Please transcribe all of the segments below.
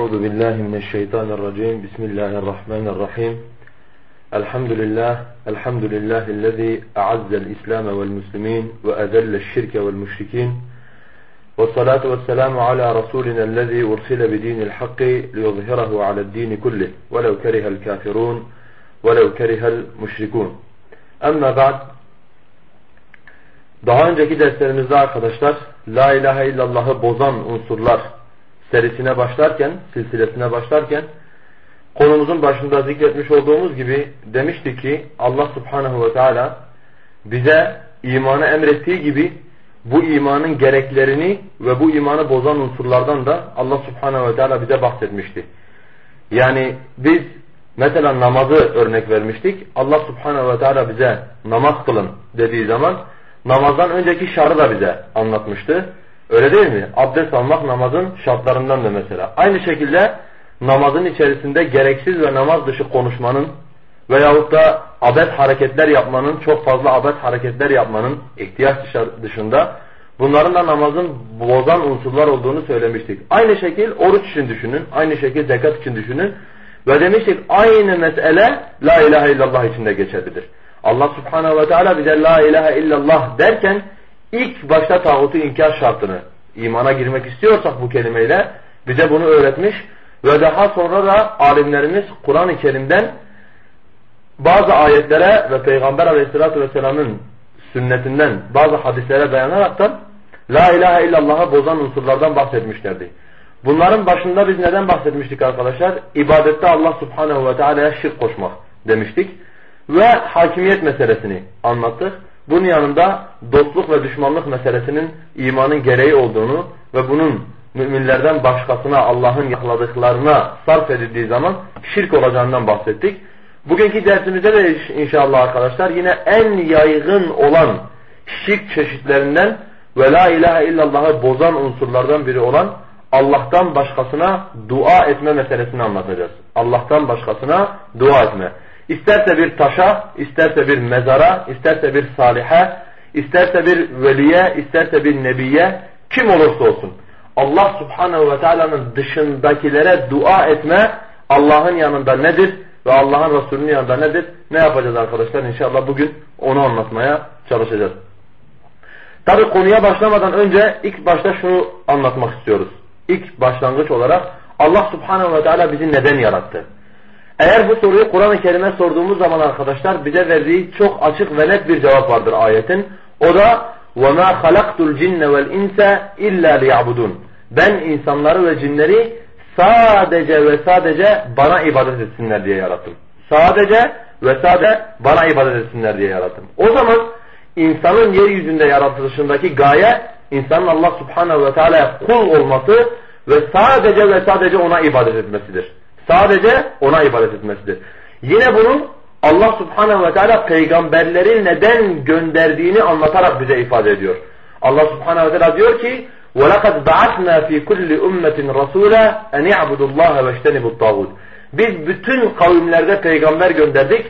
أعوذ بالله من الشيطان الرجيم. بسم الله الرحمن الرحيم. الحمد لله الحمد لله الذي أعز الإسلام والمسلمين وأذل الشرك والمشركين. والصلاة والسلام على رسولنا الذي أرسل بدين الحق ليظهره على الدين كله ولو كره الكافرون ولو كره المشركون. أما بعد Daha önceki derslerimizde arkadaşlar La ilahe illallah'ı bozan unsurlar serisine başlarken, silsilesine başlarken konumuzun başında zikretmiş olduğumuz gibi demişti ki Allah subhanehu ve teala bize imanı emrettiği gibi bu imanın gereklerini ve bu imanı bozan unsurlardan da Allah subhanehu ve teala bize bahsetmişti. Yani biz mesela namazı örnek vermiştik. Allah subhanehu ve teala bize namaz kılın dediği zaman namazdan önceki şarı da bize anlatmıştı. Öyle değil mi? Abdest almak namazın şartlarından da mesela. Aynı şekilde namazın içerisinde gereksiz ve namaz dışı konuşmanın veyahut da abed hareketler yapmanın, çok fazla abed hareketler yapmanın ihtiyaç dışında bunların da namazın bozan unsurlar olduğunu söylemiştik. Aynı şekil oruç için düşünün, aynı şekil zekat için düşünün ve demiştik aynı mesele la ilahe illallah için de geçerlidir. Allah subhanehu ve teala bize la ilahe illallah derken ilk başta tağutu inkar şartını imana girmek istiyorsak bu kelimeyle bize bunu öğretmiş ve daha sonra da alimlerimiz Kur'an-ı Kerim'den bazı ayetlere ve Peygamber aleyhissalatü vesselamın sünnetinden bazı hadislere dayanaraktan La ilahe illallah'a bozan unsurlardan bahsetmişlerdi. Bunların başında biz neden bahsetmiştik arkadaşlar? İbadette Allah subhanehu ve teala'ya şirk koşmak demiştik. Ve hakimiyet meselesini anlattık. Bunun yanında dostluk ve düşmanlık meselesinin imanın gereği olduğunu ve bunun müminlerden başkasına Allah'ın yakladıklarına sarf edildiği zaman şirk olacağından bahsettik. Bugünkü dersimizde de inşallah arkadaşlar yine en yaygın olan şirk çeşitlerinden ve la ilahe illallah'ı bozan unsurlardan biri olan Allah'tan başkasına dua etme meselesini anlatacağız. Allah'tan başkasına dua etme. İsterse bir taşa, isterse bir mezara, isterse bir salihe, isterse bir veliye, isterse bir nebiye, kim olursa olsun. Allah subhanehu ve teala'nın dışındakilere dua etme Allah'ın yanında nedir ve Allah'ın Resulü'nün yanında nedir? Ne yapacağız arkadaşlar? İnşallah bugün onu anlatmaya çalışacağız. Tabi konuya başlamadan önce ilk başta şunu anlatmak istiyoruz. İlk başlangıç olarak Allah subhanehu ve teala bizi neden yarattı? Eğer bu soruyu Kur'an-ı Kerim'e sorduğumuz zaman arkadaşlar bize verdiği çok açık ve net bir cevap vardır ayetin. O da وَمَا خَلَقْتُ الْجِنَّ وَالْاِنْسَ اِلَّا لِيَعْبُدُونَ Ben insanları ve cinleri sadece ve sadece bana ibadet etsinler diye yarattım. Sadece ve sadece bana ibadet etsinler diye yarattım. O zaman insanın yeryüzünde yaratılışındaki gaye insanın Allah subhanehu ve teala'ya kul olması ve sadece ve sadece ona ibadet etmesidir. Sadece ona ibadet etmesidir. Yine bunu Allah subhanehu ve teala peygamberleri neden gönderdiğini anlatarak bize ifade ediyor. Allah subhanehu ve teala diyor ki وَلَقَدْ بَعَثْنَا ف۪ي كُلِّ اُمَّةٍ رَسُولًا اَنْ يَعْبُدُ اللّٰهَ وَاجْتَنِبُ الطَّاغُودِ Biz bütün kavimlerde peygamber gönderdik.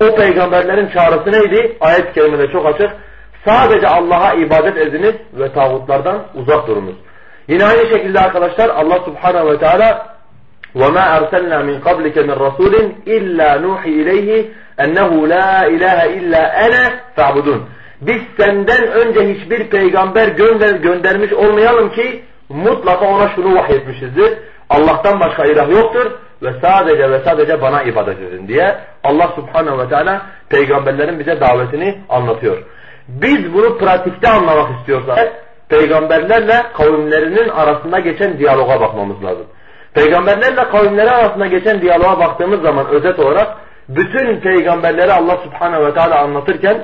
O peygamberlerin çağrısı neydi? Ayet-i kerimede çok açık. Sadece Allah'a ibadet ediniz ve tağutlardan uzak durunuz. Yine aynı şekilde arkadaşlar Allah subhanehu ve teala وَمَا أَرْسَلْنَا مِنْ قَبْلِكَ مِنْ رَسُولٍ إِلَّا نُوحِي إِلَيْهِ اَنَّهُ لَا إِلَٰهَ إِلَّا أَنَا فَاعْبُدُونَ Biz senden önce hiçbir peygamber gönder, göndermiş olmayalım ki mutlaka ona şunu vahyetmişizdir. Allah'tan başka ilah yoktur ve sadece ve sadece bana ibadet edin diye Allah subhanehu ve teala peygamberlerin bize davetini anlatıyor. Biz bunu pratikte anlamak istiyorsak peygamberlerle kavimlerinin arasında geçen diyaloga bakmamız lazım. Peygamberlerle kavimleri arasında geçen diyaloğa baktığımız zaman özet olarak bütün peygamberleri Allah subhanehu ve teala anlatırken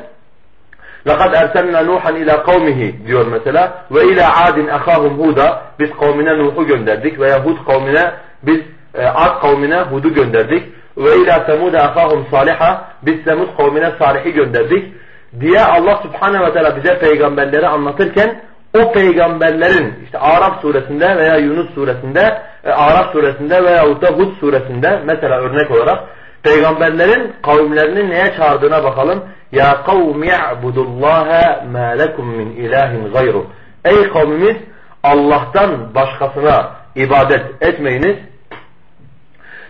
لَقَدْ اَرْسَلْنَا نُوحًا اِلَى قَوْمِهِ diyor mesela ve ila adin ahahum huda biz kavmine Nuh'u gönderdik veya Hud kavmine biz e, Ad kavmine Hud'u gönderdik ve ila Semud ahahum saliha biz Semud kavmine Salih'i gönderdik diye Allah subhanehu ve teala bize peygamberleri anlatırken o peygamberlerin işte Araf suresinde veya Yunus suresinde, e, Araf suresinde veya da Hud suresinde mesela örnek olarak peygamberlerin kavimlerini neye çağırdığına bakalım. Ya kavmi ya'budullaha ma lekum min ilahin gayru. Ey kavmimiz Allah'tan başkasına ibadet etmeyiniz.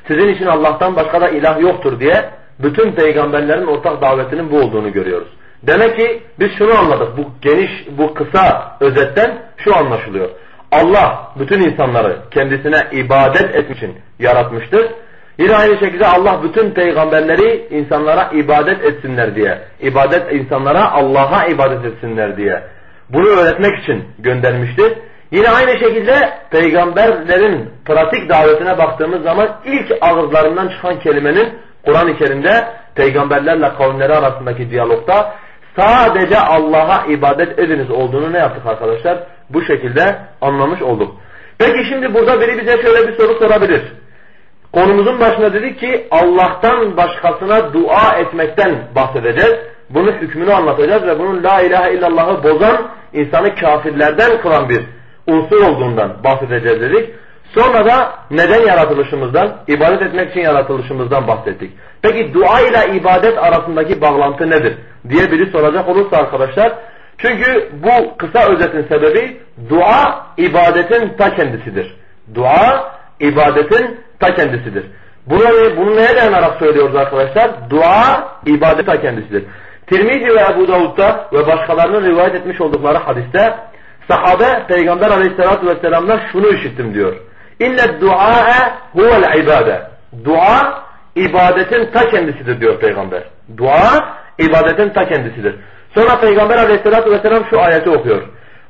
Sizin için Allah'tan başka da ilah yoktur diye bütün peygamberlerin ortak davetinin bu olduğunu görüyoruz. Demek ki biz şunu anladık. Bu geniş, bu kısa özetten şu anlaşılıyor. Allah bütün insanları kendisine ibadet etmek için yaratmıştır. Yine aynı şekilde Allah bütün peygamberleri insanlara ibadet etsinler diye, ibadet insanlara Allah'a ibadet etsinler diye bunu öğretmek için göndermiştir. Yine aynı şekilde peygamberlerin pratik davetine baktığımız zaman ilk ağızlarından çıkan kelimenin Kur'an-ı Kerim'de peygamberlerle kavimleri arasındaki diyalogta sadece Allah'a ibadet ediniz olduğunu ne yaptık arkadaşlar? Bu şekilde anlamış olduk. Peki şimdi burada biri bize şöyle bir soru sorabilir. Konumuzun başında dedik ki Allah'tan başkasına dua etmekten bahsedeceğiz. Bunun hükmünü anlatacağız ve bunun la ilahe illallah'ı bozan insanı kafirlerden kılan bir unsur olduğundan bahsedeceğiz dedik. Sonra da neden yaratılışımızdan, ibadet etmek için yaratılışımızdan bahsettik. Peki dua ile ibadet arasındaki bağlantı nedir? diye biri soracak olursa arkadaşlar. Çünkü bu kısa özetin sebebi dua ibadetin ta kendisidir. Dua ibadetin ta kendisidir. Bunu, bunu neye dayanarak söylüyoruz arkadaşlar? Dua ibadet ta kendisidir. Tirmizi ve Ebu Davud'da ve başkalarının rivayet etmiş oldukları hadiste sahabe Peygamber aleyhissalatü vesselam'dan şunu işittim diyor. İnne dua'e huvel ibade. Dua ibadetin ta kendisidir diyor Peygamber. Dua ibadetin ta kendisidir. Sonra Peygamber aleyhissalatü vesselam şu ayeti okuyor.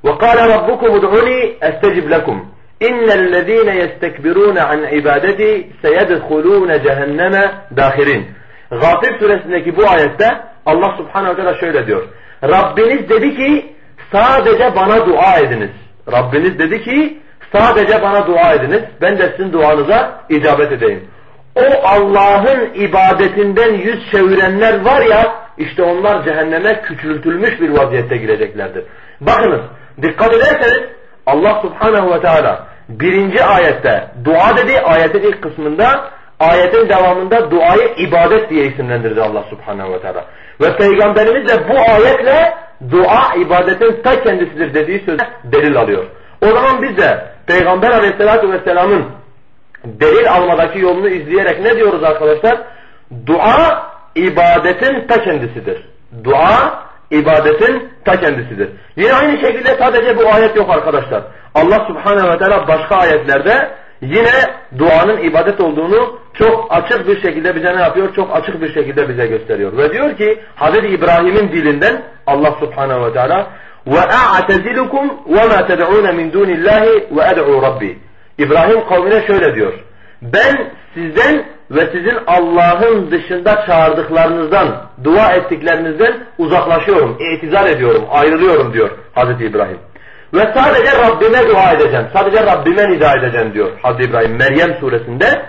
وَقَالَ رَبُّكُمُ اُدْعُنِي اَسْتَجِبْ لَكُمْ اِنَّ الَّذ۪ينَ يَسْتَكْبِرُونَ عَنْ عِبَادَتِي سَيَدْخُلُونَ جَهَنَّمَ دَاخِرِينَ Gafir suresindeki bu ayette Allah subhanehu ve teala şöyle diyor. Rabbiniz dedi ki sadece bana dua ediniz. Rabbiniz dedi ki sadece bana dua ediniz. Ben de sizin duanıza icabet edeyim. O Allah'ın ibadetinden yüz çevirenler var ya işte onlar cehenneme küçültülmüş bir vaziyette gireceklerdir. Bakınız dikkat ederseniz Allah subhanehu ve teala birinci ayette dua dedi ayetin ilk kısmında ayetin devamında duayı ibadet diye isimlendirdi Allah subhanehu ve teala. Ve Peygamberimiz de bu ayetle dua ibadetin ta kendisidir dediği sözü delil alıyor. O zaman biz de Peygamber aleyhissalatü vesselamın delil almadaki yolunu izleyerek ne diyoruz arkadaşlar? Dua ibadetin ta kendisidir. Dua ibadetin ta kendisidir. Yine aynı şekilde sadece bu ayet yok arkadaşlar. Allah subhanehu ve teala başka ayetlerde yine duanın ibadet olduğunu çok açık bir şekilde bize ne yapıyor? Çok açık bir şekilde bize gösteriyor. Ve diyor ki Hz. İbrahim'in dilinden Allah subhanehu ve teala وَاَعْتَزِلُكُمْ وَمَا تَدْعُونَ مِنْ دُونِ اللّٰهِ وَاَدْعُوا رَبِّي İbrahim kavmine şöyle diyor. Ben sizden ve sizin Allah'ın dışında çağırdıklarınızdan, dua ettiklerinizden uzaklaşıyorum, itizar ediyorum, ayrılıyorum diyor Hazreti İbrahim. Ve sadece Rabbime dua edeceğim, sadece Rabbime nida edeceğim diyor Hazreti İbrahim Meryem suresinde.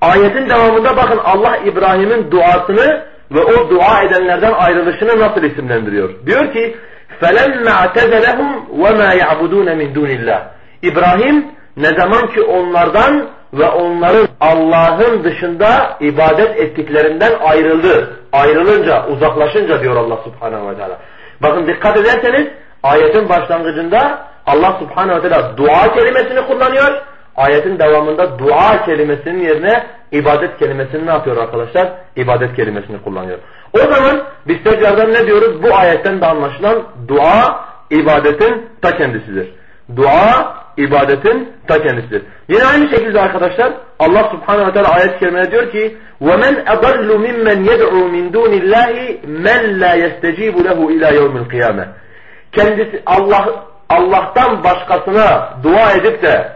Ayetin devamında bakın Allah İbrahim'in duasını ve o dua edenlerden ayrılışını nasıl isimlendiriyor? Diyor ki: "Felemma tezelehum ve ma ya'budun min dunillah." İbrahim ne zaman ki onlardan ve onların Allah'ın dışında ibadet ettiklerinden ayrıldı. Ayrılınca, uzaklaşınca diyor Allah subhanehu ve teala. Bakın dikkat ederseniz ayetin başlangıcında Allah subhanehu ve teala dua kelimesini kullanıyor. Ayetin devamında dua kelimesinin yerine ibadet kelimesini ne yapıyor arkadaşlar? İbadet kelimesini kullanıyor. O zaman biz tekrardan ne diyoruz? Bu ayetten de anlaşılan dua ibadetin ta kendisidir. Dua ibadetin ta kendisidir. Yine aynı şekilde arkadaşlar Allah subhanehu ve teala ayet-i kerimede diyor ki وَمَنْ أَضَلُّ مِمَّنْ يَدْعُوا مِنْ دُونِ اللّٰهِ مَنْ لَا يَسْتَجِيبُ لَهُ اِلَى يَوْمِ الْقِيَامَةِ Kendisi Allah Allah'tan başkasına dua edip de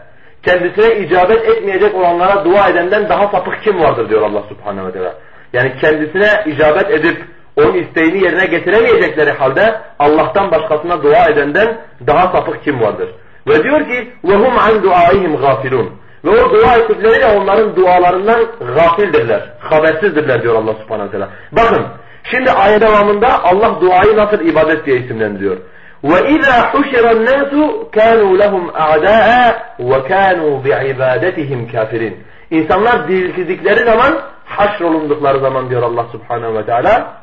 kendisine icabet etmeyecek olanlara dua edenden daha sapık kim vardır diyor Allah subhanehu ve teala. Yani kendisine icabet edip onun isteğini yerine getiremeyecekleri halde Allah'tan başkasına dua edenden daha sapık kim vardır? Ve diyor ki وَهُمْ عَنْ دُعَائِهِمْ غَافِلُونَ Ve o dua ettikleri de onların dualarından gafildirler, habersizdirler diyor Allah subhanahu teala. Bakın şimdi ayet devamında Allah duayı nasıl ibadet diye isimlendiriyor. وَإِذَا حُشِرَ النَّاسُ كَانُوا لَهُمْ أَعْدَاءً وَكَانُوا بِعِبَادَتِهِمْ كَافِرِينَ İnsanlar diriltildikleri zaman, haşrolundukları zaman diyor Allah subhanahu ve teala,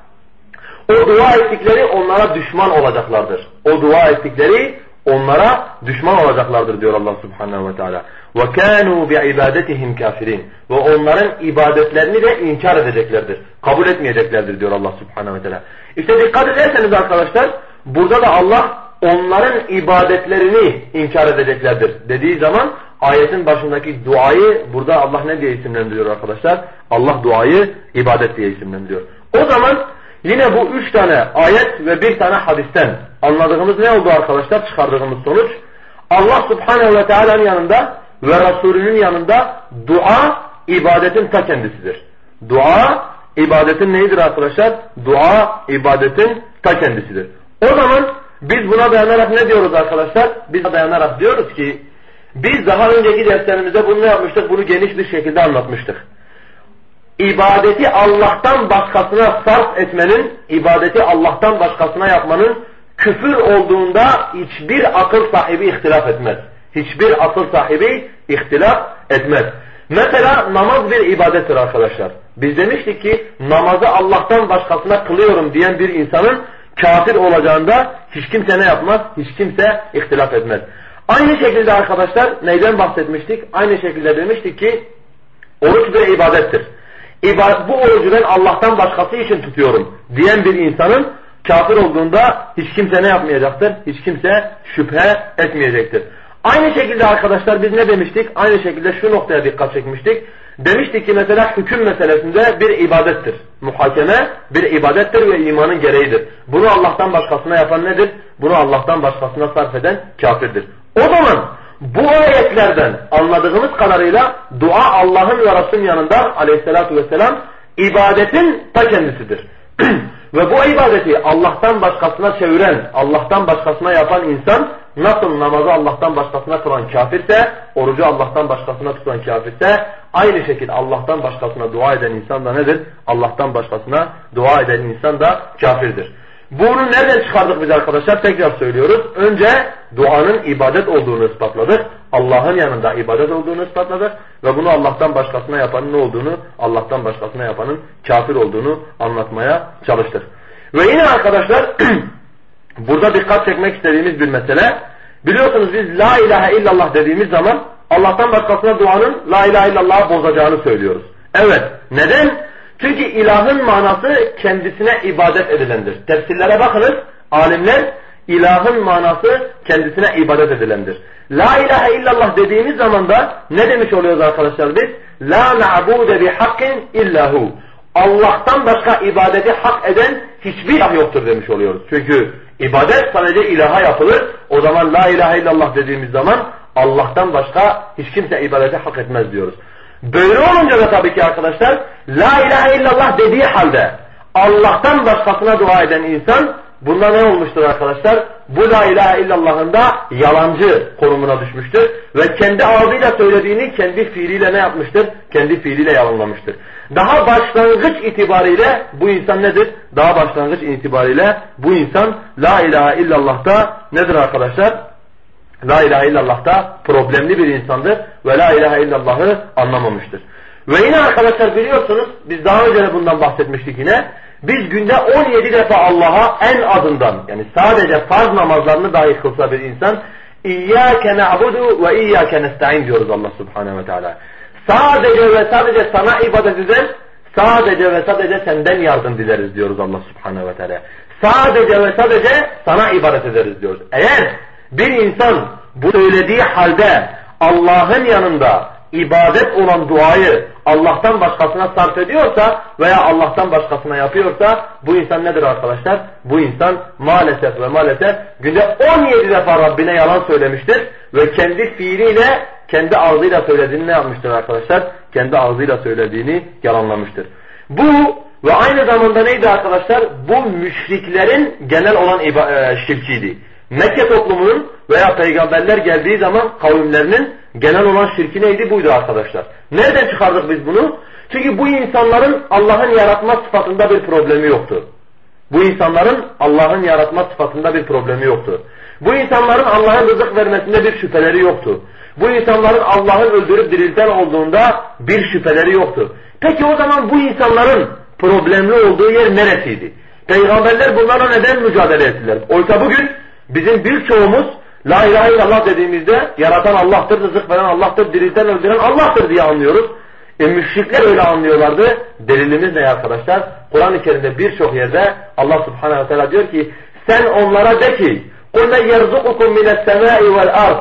o dua ettikleri onlara düşman olacaklardır. O dua ettikleri onlara düşman olacaklardır diyor Allah Subhanahu ve Teala. Ve kanu bi ibadetihim kafirin. Ve onların ibadetlerini de inkar edeceklerdir. Kabul etmeyeceklerdir diyor Allah Subhanahu ve Teala. İşte dikkat ederseniz arkadaşlar burada da Allah onların ibadetlerini inkar edeceklerdir dediği zaman ayetin başındaki duayı burada Allah ne diye isimlendiriyor arkadaşlar? Allah duayı ibadet diye isimlendiriyor. O zaman yine bu üç tane ayet ve bir tane hadisten anladığımız ne oldu arkadaşlar? Çıkardığımız sonuç Allah subhanehu ve teala'nın yanında ve Resulünün yanında dua ibadetin ta kendisidir. Dua ibadetin neyidir arkadaşlar? Dua ibadetin ta kendisidir. O zaman biz buna dayanarak ne diyoruz arkadaşlar? Biz dayanarak diyoruz ki biz daha önceki derslerimizde bunu yapmıştık? Bunu geniş bir şekilde anlatmıştık. İbadeti Allah'tan başkasına sarf etmenin, ibadeti Allah'tan başkasına yapmanın küfür olduğunda hiçbir akıl sahibi ihtilaf etmez. Hiçbir akıl sahibi ihtilaf etmez. Mesela namaz bir ibadettir arkadaşlar. Biz demiştik ki namazı Allah'tan başkasına kılıyorum diyen bir insanın kafir olacağında hiç kimse ne yapmaz? Hiç kimse ihtilaf etmez. Aynı şekilde arkadaşlar neyden bahsetmiştik? Aynı şekilde demiştik ki oruç bir ibadettir. Bu orucu ben Allah'tan başkası için tutuyorum diyen bir insanın kafir olduğunda hiç kimse ne yapmayacaktır? Hiç kimse şüphe etmeyecektir. Aynı şekilde arkadaşlar biz ne demiştik? Aynı şekilde şu noktaya dikkat çekmiştik. Demiştik ki mesela hüküm meselesinde bir ibadettir. Muhakeme bir ibadettir ve imanın gereğidir. Bunu Allah'tan başkasına yapan nedir? Bunu Allah'tan başkasına sarf eden kafirdir. O zaman bu ayetlerden anladığımız kadarıyla dua Allah'ın ve Resul'ün yanında aleyhissalatu vesselam ibadetin ta kendisidir. ve bu ibadeti Allah'tan başkasına çeviren, Allah'tan başkasına yapan insan nasıl namazı Allah'tan başkasına kılan kafirse, orucu Allah'tan başkasına tutan kafirse, aynı şekilde Allah'tan başkasına dua eden insan da nedir? Allah'tan başkasına dua eden insan da kafirdir. Bunu nereden çıkardık biz arkadaşlar? Tekrar söylüyoruz. Önce duanın ibadet olduğunu ispatladık. Allah'ın yanında ibadet olduğunu ispatladık. Ve bunu Allah'tan başkasına yapanın ne olduğunu, Allah'tan başkasına yapanın kafir olduğunu anlatmaya çalıştık. Ve yine arkadaşlar burada dikkat çekmek istediğimiz bir mesele. Biliyorsunuz biz la ilahe illallah dediğimiz zaman Allah'tan başkasına duanın la ilahe illallah'ı bozacağını söylüyoruz. Evet. Neden? Çünkü ilahın manası kendisine ibadet edilendir. Tefsirlere bakınız, alimler ilahın manası kendisine ibadet edilendir. La ilahe illallah dediğimiz zaman da ne demiş oluyoruz arkadaşlar biz? La na'bude bi hakkin illahu. Allah'tan başka ibadeti hak eden hiçbir ilah yoktur demiş oluyoruz. Çünkü ibadet sadece ilaha yapılır. O zaman la ilahe illallah dediğimiz zaman Allah'tan başka hiç kimse ibadeti hak etmez diyoruz. Böyle olunca da tabii ki arkadaşlar La ilahe illallah dediği halde Allah'tan başkasına dua eden insan bunda ne olmuştur arkadaşlar? Bu la ilahe illallah'ın da yalancı konumuna düşmüştür. Ve kendi ağzıyla söylediğini kendi fiiliyle ne yapmıştır? Kendi fiiliyle yalanlamıştır. Daha başlangıç itibariyle bu insan nedir? Daha başlangıç itibariyle bu insan la ilahe illallah'ta nedir arkadaşlar? La ilahe illallah da problemli bir insandır ve la ilahe illallah'ı anlamamıştır. Ve yine arkadaşlar biliyorsunuz biz daha önce de bundan bahsetmiştik yine. Biz günde 17 defa Allah'a en azından yani sadece farz namazlarını dahi kılsa bir insan İyyâke na'budu ve iyyâke nesta'in diyoruz Allah subhanehu ve teala. Sadece ve sadece sana ibadet eder, sadece ve sadece senden yardım dileriz diyoruz Allah subhanehu ve teala. Sadece ve sadece sana ibadet ederiz diyoruz. Eğer bir insan bu söylediği halde Allah'ın yanında ibadet olan duayı Allah'tan başkasına sarf ediyorsa veya Allah'tan başkasına yapıyorsa bu insan nedir arkadaşlar? Bu insan maalesef ve maalesef günde 17 defa Rabbine yalan söylemiştir ve kendi fiiliyle kendi ağzıyla söylediğini ne yapmıştır arkadaşlar? Kendi ağzıyla söylediğini yalanlamıştır. Bu ve aynı zamanda neydi arkadaşlar? Bu müşriklerin genel olan e, şirkiydi. Mekke toplumunun veya peygamberler geldiği zaman kavimlerinin genel olan şirki neydi? Buydu arkadaşlar. Nereden çıkardık biz bunu? Çünkü bu insanların Allah'ın yaratma sıfatında bir problemi yoktu. Bu insanların Allah'ın yaratma sıfatında bir problemi yoktu. Bu insanların Allah'ın rızık vermesinde bir şüpheleri yoktu. Bu insanların Allah'ın öldürüp dirilten olduğunda bir şüpheleri yoktu. Peki o zaman bu insanların problemli olduğu yer neresiydi? Peygamberler bunlara neden mücadele ettiler? Oysa bugün bizim birçoğumuz La ilahe illallah dediğimizde yaratan Allah'tır, rızık veren Allah'tır, dirilten öldüren Allah'tır diye anlıyoruz. E müşrikler öyle anlıyorlardı. Delilimiz ne arkadaşlar? Kur'an-ı Kerim'de birçok yerde Allah subhanehu ve teala diyor ki sen onlara de ki قُلْ مَنْ يَرْزُقُكُمْ مِنَ السَّمَاءِ وَالْأَرْضِ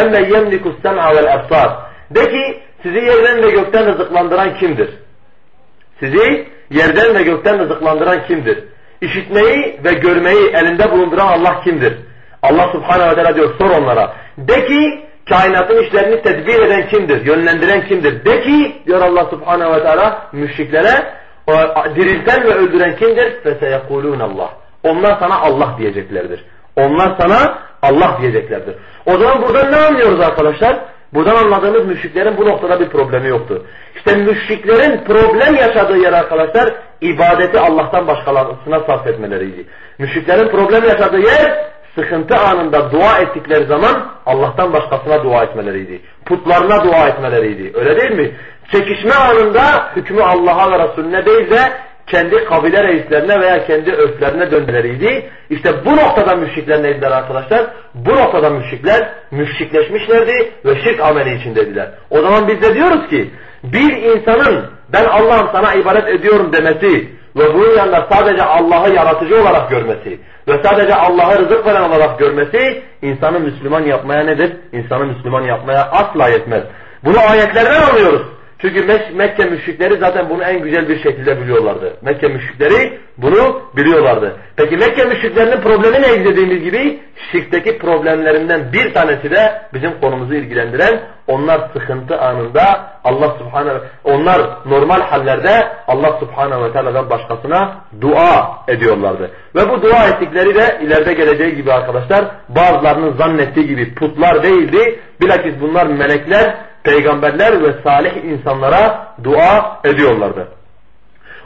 اَمَّنْ يَمْلِكُ السَّمْعَ وَالْأَبْصَارِ De ki sizi yerden ve gökten rızıklandıran kimdir? Sizi yerden ve gökten rızıklandıran kimdir? İşitmeyi ve görmeyi elinde bulunduran Allah kimdir? Allah subhanehu ve teala diyor sor onlara. De ki kainatın işlerini tedbir eden kimdir? Yönlendiren kimdir? De ki diyor Allah subhanehu ve teala müşriklere dirilten ve öldüren kimdir? فَسَيَقُولُونَ Allah. Onlar sana Allah diyeceklerdir. Onlar sana Allah diyeceklerdir. O zaman buradan ne anlıyoruz arkadaşlar? Buradan anladığımız müşriklerin bu noktada bir problemi yoktu. İşte müşriklerin problem yaşadığı yer arkadaşlar ibadeti Allah'tan başkalarına sarf etmeleriydi. Müşriklerin problem yaşadığı yer sıkıntı anında dua ettikleri zaman Allah'tan başkasına dua etmeleriydi. Putlarına dua etmeleriydi. Öyle değil mi? Çekişme anında hükmü Allah'a ve Resulüne değil de kendi kabile reislerine veya kendi örflerine döndüleriydi. İşte bu noktada müşrikler neydiler arkadaşlar? Bu noktada müşrikler müşrikleşmişlerdi ve şirk ameli içindeydiler. O zaman biz de diyoruz ki bir insanın ben Allah'ım sana ibadet ediyorum demesi ve bunun yanında sadece Allah'ı yaratıcı olarak görmesi ve sadece Allah'ı rızık veren olarak görmesi insanı Müslüman yapmaya nedir? İnsanı Müslüman yapmaya asla yetmez. Bunu ayetlerden anlıyoruz. Çünkü Mekke müşrikleri zaten bunu en güzel bir şekilde biliyorlardı. Mekke müşrikleri bunu biliyorlardı. Peki Mekke müşriklerinin problemi ne dediğimiz gibi şirkteki problemlerinden bir tanesi de bizim konumuzu ilgilendiren onlar sıkıntı anında Allah subhanehu onlar normal hallerde Allah subhanehu ve teala'dan başkasına dua ediyorlardı. Ve bu dua ettikleri de ileride geleceği gibi arkadaşlar bazılarının zannettiği gibi putlar değildi. Bilakis bunlar melekler peygamberler ve salih insanlara dua ediyorlardı.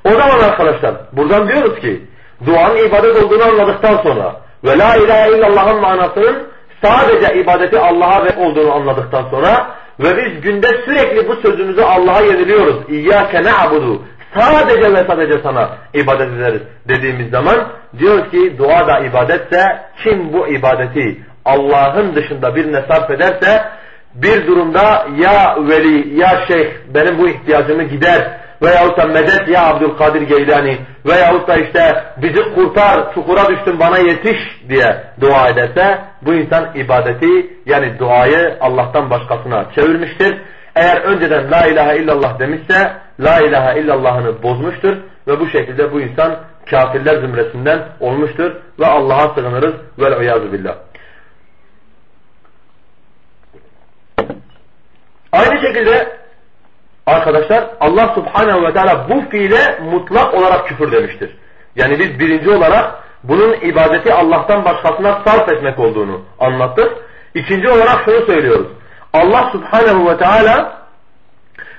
O zaman arkadaşlar buradan diyoruz ki duanın ibadet olduğunu anladıktan sonra ve la ilahe illallah'ın manasının sadece ibadeti Allah'a olduğunu anladıktan sonra ve biz günde sürekli bu sözümüzü Allah'a yeniliyoruz. İyyâke ne'abudu. Sadece ve sadece sana ibadet ederiz dediğimiz zaman diyoruz ki dua da ibadetse kim bu ibadeti Allah'ın dışında birine sarf ederse bir durumda ya veli ya şeyh benim bu ihtiyacımı gider veyahut da medet ya Abdülkadir Geylani veyahut da işte bizi kurtar çukura düştüm bana yetiş diye dua ederse bu insan ibadeti yani duayı Allah'tan başkasına çevirmiştir. Eğer önceden la ilahe illallah demişse la ilahe illallahını bozmuştur ve bu şekilde bu insan kafirler zümresinden olmuştur ve Allah'a sığınırız vel billah. Aynı şekilde arkadaşlar Allah subhanehu ve teala bu fiile mutlak olarak küfür demiştir. Yani biz birinci olarak bunun ibadeti Allah'tan başkasına sarf etmek olduğunu anlattık. İkinci olarak şunu söylüyoruz. Allah subhanehu ve teala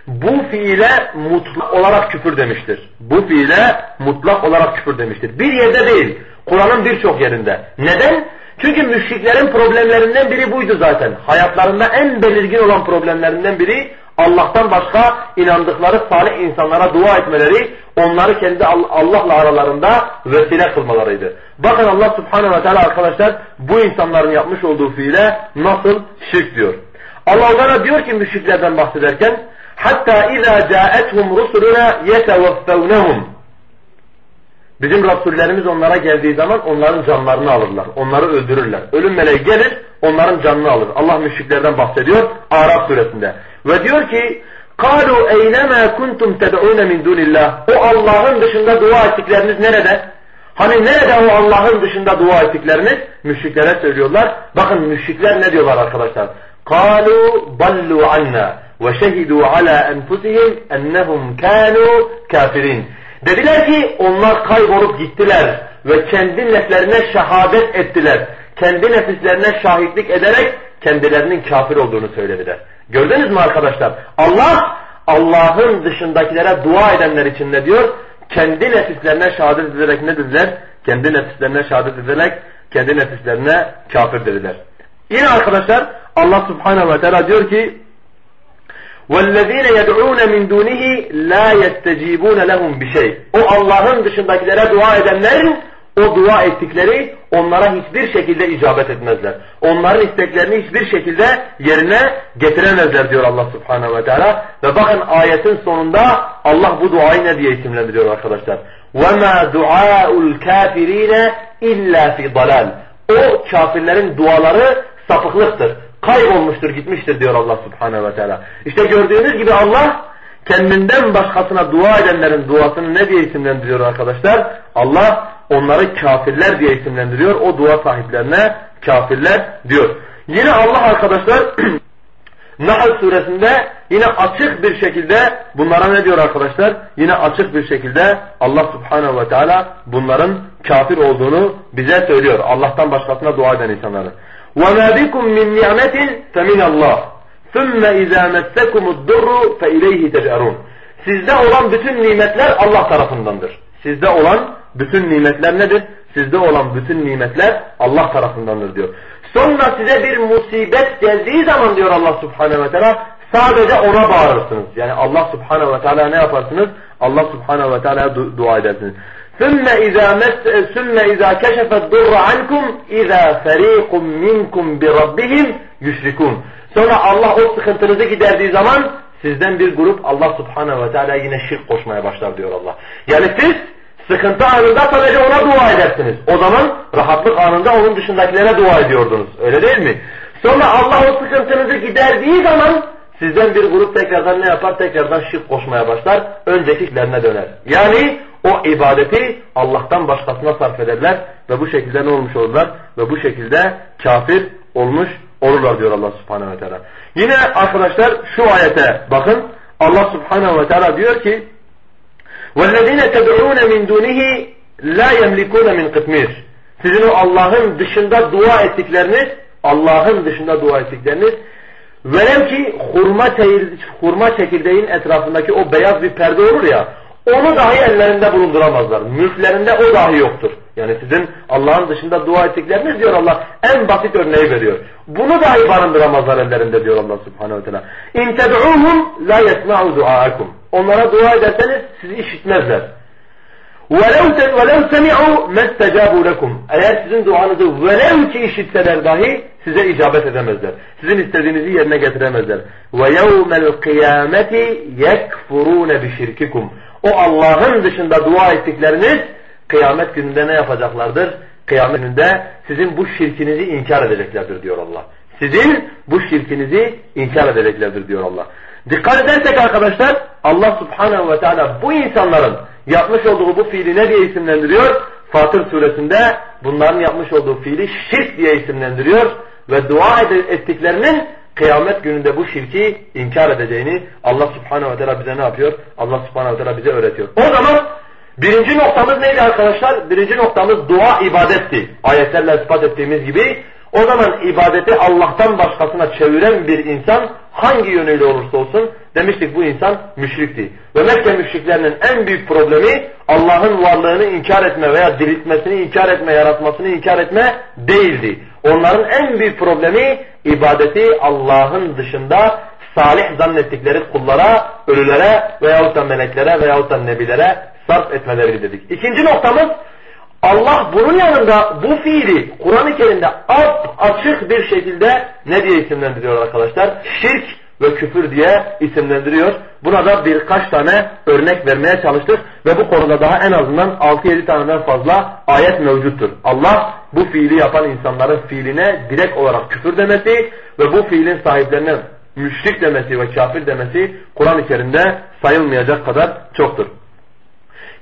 bu fiile mutlak olarak küfür demiştir. Bu fiile mutlak olarak küfür demiştir. Bir yerde değil. Kur'an'ın birçok yerinde. Neden? Çünkü müşriklerin problemlerinden biri buydu zaten. Hayatlarında en belirgin olan problemlerinden biri Allah'tan başka inandıkları salih insanlara dua etmeleri, onları kendi Allah'la aralarında vesile kılmalarıydı. Bakın Allah subhanehu ve teala arkadaşlar bu insanların yapmış olduğu fiile nasıl şirk diyor. Allah onlara diyor ki müşriklerden bahsederken hatta اِذَا جَاءَتْهُمْ رُسُلُنَا يَتَوَفَّوْنَهُمْ Bizim Rasullerimiz onlara geldiği zaman onların canlarını alırlar. Onları öldürürler. Ölüm meleği gelir onların canını alır. Allah müşriklerden bahsediyor Araf suresinde. Ve diyor ki قَالُوا اَيْنَمَا كُنْتُمْ تَدْعُونَ مِنْ دُونِ اللّٰهِ O Allah'ın dışında dua ettikleriniz nerede? Hani nerede o Allah'ın dışında dua ettikleriniz? Müşriklere söylüyorlar. Bakın müşrikler ne diyorlar arkadaşlar? قَالُوا ضَلُّوا عَنَّا وَشَهِدُوا عَلَى أَنْفُسِهِمْ أَنَّهُمْ كَانُوا كَافِرِينَ Dediler ki onlar kaybolup gittiler ve kendi neflerine şehadet ettiler. Kendi nefislerine şahitlik ederek kendilerinin kafir olduğunu söylediler. Gördünüz mü arkadaşlar? Allah Allah'ın dışındakilere dua edenler için ne diyor? Kendi nefislerine şehadet ederek ne dediler? Kendi nefislerine şehadet ederek kendi nefislerine kafir dediler. Yine arkadaşlar Allah subhanehu ve teala diyor ki وَالَّذ۪ينَ يَدْعُونَ مِنْ دُونِهِ لَا يَسْتَجِيبُونَ لَهُمْ بِشَيْءٍ O Allah'ın dışındakilere dua edenlerin o dua ettikleri onlara hiçbir şekilde icabet etmezler. Onların isteklerini hiçbir şekilde yerine getiremezler diyor Allah subhanehu ve teala. Ve bakın ayetin sonunda Allah bu duayı ne diye isimlendiriyor arkadaşlar. وَمَا دُعَاءُ الْكَافِر۪ينَ اِلَّا فِي ضَلَالٍ O kafirlerin duaları sapıklıktır. Kaybolmuştur, gitmiştir diyor Allah subhanehu ve teala. İşte gördüğünüz gibi Allah kendinden başkasına dua edenlerin duasını ne diye isimlendiriyor arkadaşlar? Allah onları kafirler diye isimlendiriyor. O dua sahiplerine kafirler diyor. Yine Allah arkadaşlar Nahl suresinde yine açık bir şekilde bunlara ne diyor arkadaşlar? Yine açık bir şekilde Allah subhanehu ve teala bunların kafir olduğunu bize söylüyor. Allah'tan başkasına dua eden insanları. وَمَا بِكُمْ مِنْ نِعْمَةٍ فَمِنَ اللّٰهِ ثُمَّ اِذَا مَسَّكُمُ الدُّرُّ فَاِلَيْهِ تَجْعَرُونَ Sizde olan bütün nimetler Allah tarafındandır. Sizde olan bütün nimetler nedir? Sizde olan bütün nimetler Allah tarafındandır diyor. Sonra size bir musibet geldiği zaman diyor Allah subhanehu ve teala sadece ona bağırırsınız. Yani Allah subhanehu ve teala ne yaparsınız? Allah subhanehu ve teala'ya du dua edersiniz. ثُمَّ اِذَا, ثُمَّ اِذَا كَشَفَ الدُّرَّ عَنْكُمْ اِذَا فَر۪يقٌ مِنْكُمْ بِرَبِّهِمْ يُشْرِكُونَ Sonra Allah o sıkıntınızı giderdiği zaman sizden bir grup Allah subhanehu ve teala yine şirk koşmaya başlar diyor Allah. Yani siz sıkıntı anında sadece ona dua edersiniz. O zaman rahatlık anında onun dışındakilere dua ediyordunuz. Öyle değil mi? Sonra Allah o sıkıntınızı giderdiği zaman sizden bir grup tekrardan ne yapar? Tekrardan şirk koşmaya başlar. Öncekilerine döner. Yani o ibadeti Allah'tan başkasına sarf ederler ve bu şekilde ne olmuş olurlar? Ve bu şekilde kafir olmuş olurlar diyor Allah subhanehu ve teala. Yine arkadaşlar şu ayete bakın. Allah subhanehu ve teala diyor ki وَالَّذ۪ينَ تَدْعُونَ مِنْ دُونِهِ لَا يَمْلِكُونَ مِنْ قِتْمِيرٍ Sizin o Allah'ın dışında dua ettikleriniz, Allah'ın dışında dua ettikleriniz, velev ki hurma, hurma çekirdeğin etrafındaki o beyaz bir perde olur ya, onu dahi ellerinde bulunduramazlar. Mülklerinde o dahi yoktur. Yani sizin Allah'ın dışında dua ettikleriniz diyor Allah en basit örneği veriyor. Bunu dahi barındıramazlar ellerinde diyor Allah subhanehu ve teala. İn ted'uhum la yesma'u duaakum. Onlara dua ederseniz sizi işitmezler. وَلَوْ سَمِعُوا مَسْتَجَابُوا لَكُمْ Eğer sizin duanızı velev ki işitseler dahi size icabet edemezler. Sizin istediğinizi yerine getiremezler. وَيَوْمَ الْقِيَامَةِ يَكْفُرُونَ بِشِرْكِكُمْ o Allah'ın dışında dua ettikleriniz kıyamet gününde ne yapacaklardır? Kıyamet gününde sizin bu şirkinizi inkar edeceklerdir diyor Allah. Sizin bu şirkinizi inkar edeceklerdir diyor Allah. Dikkat edersek arkadaşlar Allah subhanehu ve teala bu insanların yapmış olduğu bu fiili ne diye isimlendiriyor? Fatır suresinde bunların yapmış olduğu fiili şirk diye isimlendiriyor ve dua ettiklerinin kıyamet gününde bu şirki inkar edeceğini Allah subhanehu ve teala bize ne yapıyor? Allah subhanehu ve teala bize öğretiyor. O zaman birinci noktamız neydi arkadaşlar? Birinci noktamız dua ibadetti. Ayetlerle ispat ettiğimiz gibi o zaman ibadeti Allah'tan başkasına çeviren bir insan hangi yönüyle olursa olsun demiştik bu insan müşrikti. Ve Mekke müşriklerinin en büyük problemi Allah'ın varlığını inkar etme veya diriltmesini inkar etme, yaratmasını inkar etme değildi. Onların en büyük problemi ibadeti Allah'ın dışında salih zannettikleri kullara, ölülere veyahut da meleklere veyahut da nebilere sarf etmeleri dedik. İkinci noktamız Allah bunun yanında bu fiili Kur'an-ı Kerim'de açık bir şekilde ne diye isimlendiriyor arkadaşlar? Şirk ve küfür diye isimlendiriyor. Buna da birkaç tane örnek vermeye çalıştık ve bu konuda daha en azından 6-7 taneden fazla ayet mevcuttur. Allah bu fiili yapan insanların fiiline direkt olarak küfür demesi ve bu fiilin sahiplerine müşrik demesi ve kafir demesi Kur'an-ı Kerim'de sayılmayacak kadar çoktur.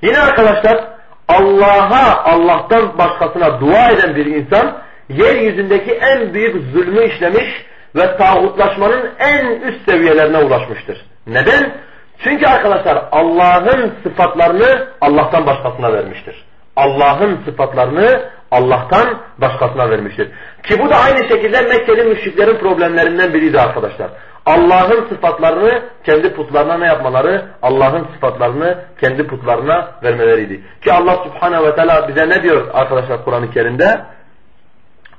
Yine arkadaşlar Allah'a, Allah'tan başkasına dua eden bir insan yeryüzündeki en büyük zulmü işlemiş ve tağutlaşmanın en üst seviyelerine ulaşmıştır. Neden? Çünkü arkadaşlar Allah'ın sıfatlarını Allah'tan başkasına vermiştir. Allah'ın sıfatlarını Allah'tan başkasına vermiştir. Ki bu da aynı şekilde Mekkeli müşriklerin problemlerinden biriydi arkadaşlar. Allah'ın sıfatlarını kendi putlarına ne yapmaları? Allah'ın sıfatlarını kendi putlarına vermeleriydi. Ki Allah subhanehu ve teala bize ne diyor arkadaşlar Kur'an-ı Kerim'de?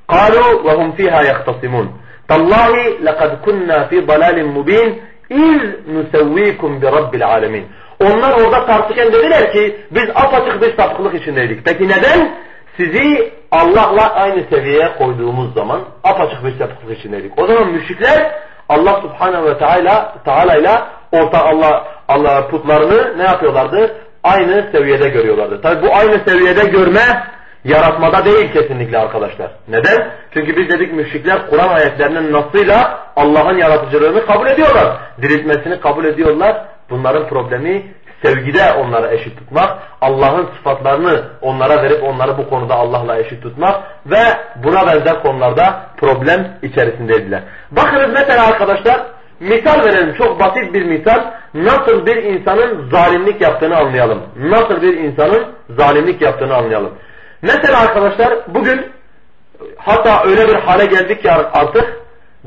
قَالُوا وَهُمْ فِيهَا يَخْتَصِمُونَ تَاللّٰهِ لَقَدْ كُنَّا فِي ضَلَالٍ مُب۪ينَ اِذْ نُسَوِّيكُمْ بِرَبِّ الْعَالَمِينَ Onlar orada tartışırken dediler ki biz apaçık bir sapıklık içindeydik. Peki neden? sizi Allah'la aynı seviyeye koyduğumuz zaman apaçık bir sapıklık içindeydik. O zaman müşrikler Allah subhanehu ve teala, teala ile orta Allah, Allah putlarını ne yapıyorlardı? Aynı seviyede görüyorlardı. Tabi bu aynı seviyede görme yaratmada değil kesinlikle arkadaşlar. Neden? Çünkü biz dedik müşrikler Kur'an ayetlerinin nasıyla Allah'ın yaratıcılığını kabul ediyorlar. Diriltmesini kabul ediyorlar. Bunların problemi sevgide onlara eşit tutmak, Allah'ın sıfatlarını onlara verip onları bu konuda Allah'la eşit tutmak ve buna benzer konularda problem içerisindeydiler. Bakınız mesela arkadaşlar misal verelim çok basit bir misal nasıl bir insanın zalimlik yaptığını anlayalım. Nasıl bir insanın zalimlik yaptığını anlayalım. Mesela arkadaşlar bugün hatta öyle bir hale geldik ki artık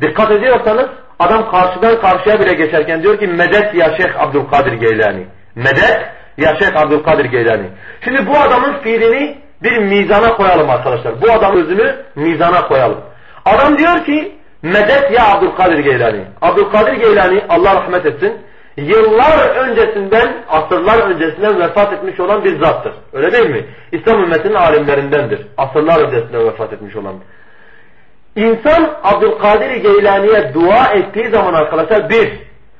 dikkat ediyorsanız adam karşıdan karşıya bile geçerken diyor ki medet ya Şeyh Abdülkadir Geylani. Medet ya Şeyh Abdülkadir Geylani. Şimdi bu adamın fiilini bir mizana koyalım arkadaşlar. Bu adam özünü mizana koyalım. Adam diyor ki medet ya Abdülkadir Geylani. Abdülkadir Geylani Allah rahmet etsin yıllar öncesinden, asırlar öncesinden vefat etmiş olan bir zattır. Öyle değil mi? İslam ümmetinin alimlerindendir. Asırlar öncesinden vefat etmiş olan. İnsan Abdülkadir Geylani'ye dua ettiği zaman arkadaşlar bir,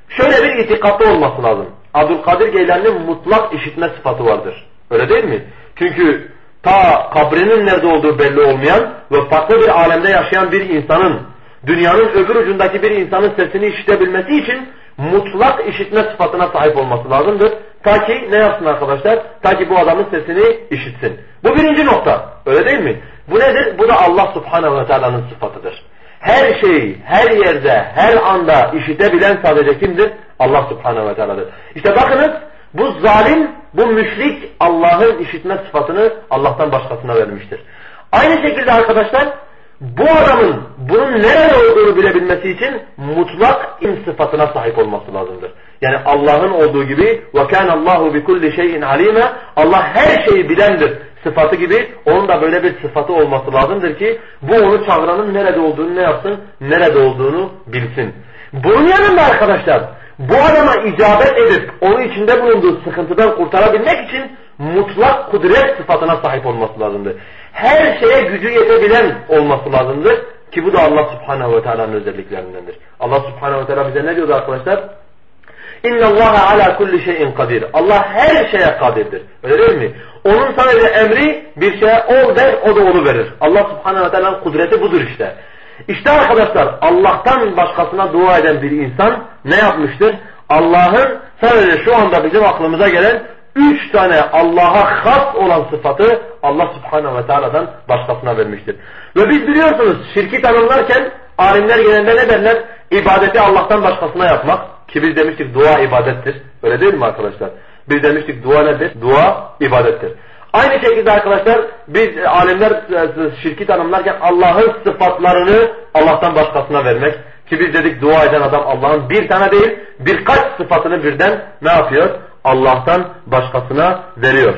şöyle bir itikatlı olması lazım. Abdülkadir Geylani'nin mutlak işitme sıfatı vardır. Öyle değil mi? Çünkü ta kabrinin nerede olduğu belli olmayan ve farklı bir alemde yaşayan bir insanın dünyanın öbür ucundaki bir insanın sesini işitebilmesi için mutlak işitme sıfatına sahip olması lazımdır. Ta ki ne yapsın arkadaşlar? Ta ki bu adamın sesini işitsin. Bu birinci nokta. Öyle değil mi? Bu nedir? Bu da Allah subhanehu ve teala'nın sıfatıdır. Her şeyi, her yerde, her anda işitebilen sadece kimdir? Allah subhanehu ve teala'dır. İşte bakınız bu zalim, bu müşrik Allah'ın işitme sıfatını Allah'tan başkasına vermiştir. Aynı şekilde arkadaşlar bu adamın bunun nerede olduğunu bilebilmesi için mutlak im sıfatına sahip olması lazımdır. Yani Allah'ın olduğu gibi وَكَانَ اللّٰهُ بِكُلِّ şeyin alime Allah her şeyi bilendir sıfatı gibi onun da böyle bir sıfatı olması lazımdır ki bu onu çağıranın nerede olduğunu ne yapsın? Nerede olduğunu bilsin. Bunun yanında arkadaşlar bu adama icabet edip onun içinde bulunduğu sıkıntıdan kurtarabilmek için mutlak kudret sıfatına sahip olması lazımdır. Her şeye gücü yetebilen olması lazımdır. Ki bu da Allah subhanehu ve teala'nın özelliklerindendir. Allah subhanehu ve teala bize ne diyordu arkadaşlar? İnna Allah ala kulli şeyin kadir. Allah her şeye kadirdir. Öyle değil mi? Onun sadece emri bir şeye ol der, o da onu verir. Allah subhanehu ve teala'nın kudreti budur işte. İşte arkadaşlar Allah'tan başkasına dua eden bir insan ne yapmıştır? Allah'ın sadece şu anda bizim aklımıza gelen üç tane Allah'a has olan sıfatı Allah subhanehu ve teala'dan başkasına vermiştir. Ve biz biliyorsunuz şirki tanımlarken alimler genelde ne derler? İbadeti Allah'tan başkasına yapmak. Ki biz demiştik dua ibadettir. Öyle değil mi arkadaşlar? Biz demiştik dua nedir? Dua ibadettir. Aynı şekilde arkadaşlar biz alimler e, şirki tanımlarken Allah'ın sıfatlarını Allah'tan başkasına vermek. Ki biz dedik dua eden adam Allah'ın bir tane değil birkaç sıfatını birden ne yapıyor? Allah'tan başkasına veriyor.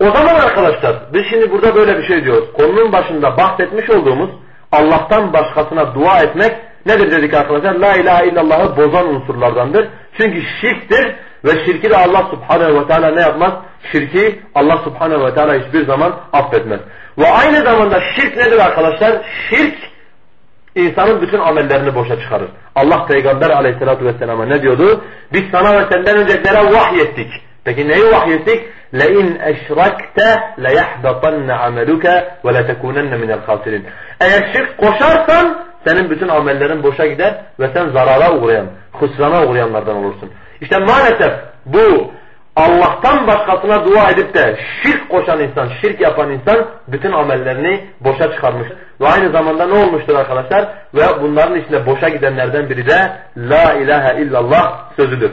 O zaman arkadaşlar biz şimdi burada böyle bir şey diyoruz. Konunun başında bahsetmiş olduğumuz Allah'tan başkasına dua etmek nedir dedik arkadaşlar? La ilahe illallah'ı bozan unsurlardandır. Çünkü şirktir ve şirki de Allah subhanehu ve teala ne yapmaz? Şirki Allah subhanehu ve teala hiçbir zaman affetmez. Ve aynı zamanda şirk nedir arkadaşlar? Şirk insanın bütün amellerini boşa çıkarır. Allah Peygamber aleyhissalatu vesselama ne diyordu? Biz sana ve senden öncekilere vahyettik. Peki neyi vahyettik? لَاِنْ اَشْرَكْتَ لَيَحْبَطَنَّ عَمَلُكَ وَلَتَكُونَنَّ مِنَ الْخَاسِرِينَ Eğer şirk koşarsan senin bütün amellerin boşa gider ve sen zarara uğrayan, husrana uğrayanlardan olursun. İşte maalesef bu Allah'tan başkasına dua edip de şirk koşan insan, şirk yapan insan bütün amellerini boşa çıkarmış. Ve aynı zamanda ne olmuştur arkadaşlar? Ve bunların içinde boşa gidenlerden biri de La ilahe illallah sözüdür.